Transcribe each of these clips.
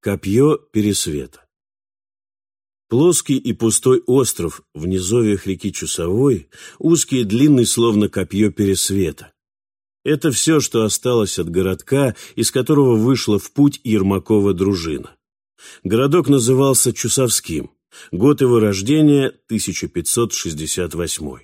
Копье Пересвета Плоский и пустой остров в низовьях реки Чусовой, узкий и длинный, словно копье Пересвета. Это все, что осталось от городка, из которого вышла в путь Ермакова дружина. Городок назывался Чусовским. Год его рождения – 1568.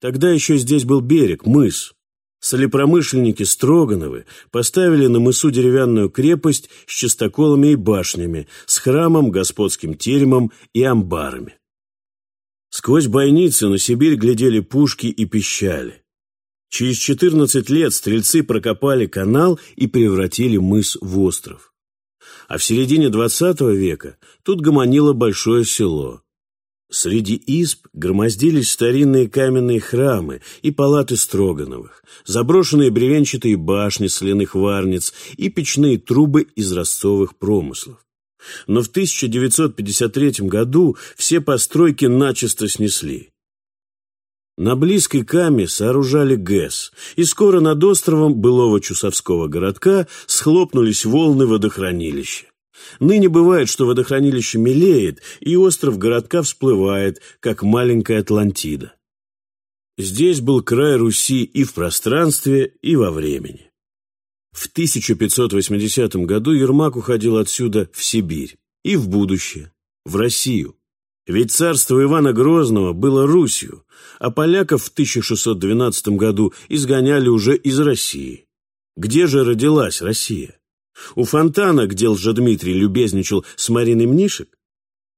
Тогда еще здесь был берег, мыс. Солепромышленники Строгановы поставили на мысу деревянную крепость с частоколами и башнями, с храмом, господским теремом и амбарами. Сквозь бойницы на Сибирь глядели пушки и пищали. Через 14 лет стрельцы прокопали канал и превратили мыс в остров. А в середине XX века тут гомонило большое село. Среди изб громоздились старинные каменные храмы и палаты Строгановых, заброшенные бревенчатые башни соляных варниц и печные трубы из ростовых промыслов. Но в 1953 году все постройки начисто снесли. На близкой Каме сооружали ГЭС, и скоро над островом былого Чусовского городка схлопнулись волны водохранилища. Ныне бывает, что водохранилище мелеет, и остров городка всплывает, как маленькая Атлантида. Здесь был край Руси и в пространстве, и во времени. В 1580 году Ермак уходил отсюда в Сибирь и в будущее, в Россию. Ведь царство Ивана Грозного было Русью, а поляков в 1612 году изгоняли уже из России. Где же родилась Россия? У фонтана, где Лжедмитрий любезничал с Мариной Мнишек?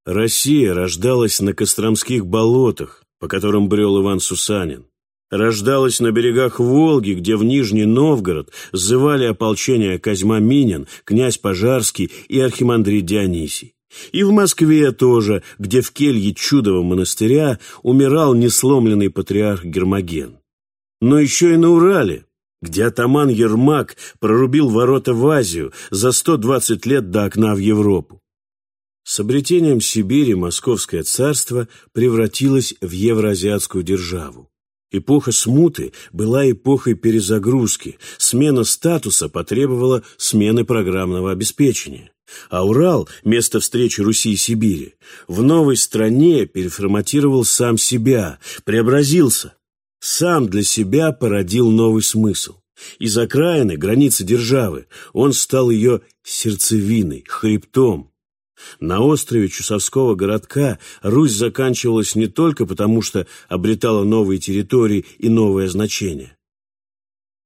Россия рождалась на Костромских болотах, по которым брел Иван Сусанин. Рождалась на берегах Волги, где в Нижний Новгород зывали ополчение Козьма Минин, князь Пожарский и архимандрит Дионисий. И в Москве тоже, где в келье чудового монастыря умирал несломленный патриарх Гермоген. Но еще и на Урале, где атаман Ермак прорубил ворота в Азию за 120 лет до окна в Европу. С обретением Сибири Московское царство превратилось в евроазиатскую державу. Эпоха смуты была эпохой перезагрузки, смена статуса потребовала смены программного обеспечения. А Урал, место встречи Руси и Сибири, в новой стране переформатировал сам себя, преобразился. Сам для себя породил новый смысл. Из окраины, границы державы, он стал ее сердцевиной, хребтом. На острове Чусовского городка Русь заканчивалась не только потому, что обретала новые территории и новое значение,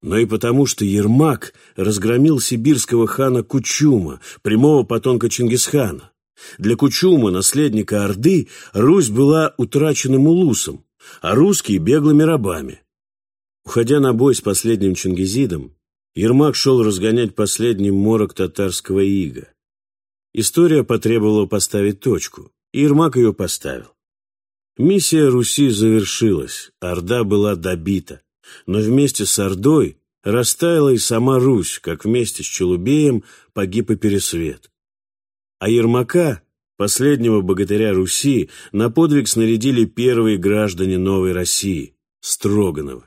но и потому, что Ермак разгромил сибирского хана Кучума, прямого потомка Чингисхана. Для Кучума, наследника Орды, Русь была утраченным улусом, а русские – беглыми рабами. Уходя на бой с последним чингизидом, Ермак шел разгонять последний морок татарского ига. История потребовала поставить точку, и Ермак ее поставил. Миссия Руси завершилась, Орда была добита, но вместе с Ордой растаяла и сама Русь, как вместе с Челубеем погиб и Пересвет. А Ермака, последнего богатыря Руси, на подвиг снарядили первые граждане новой России – Строгановы.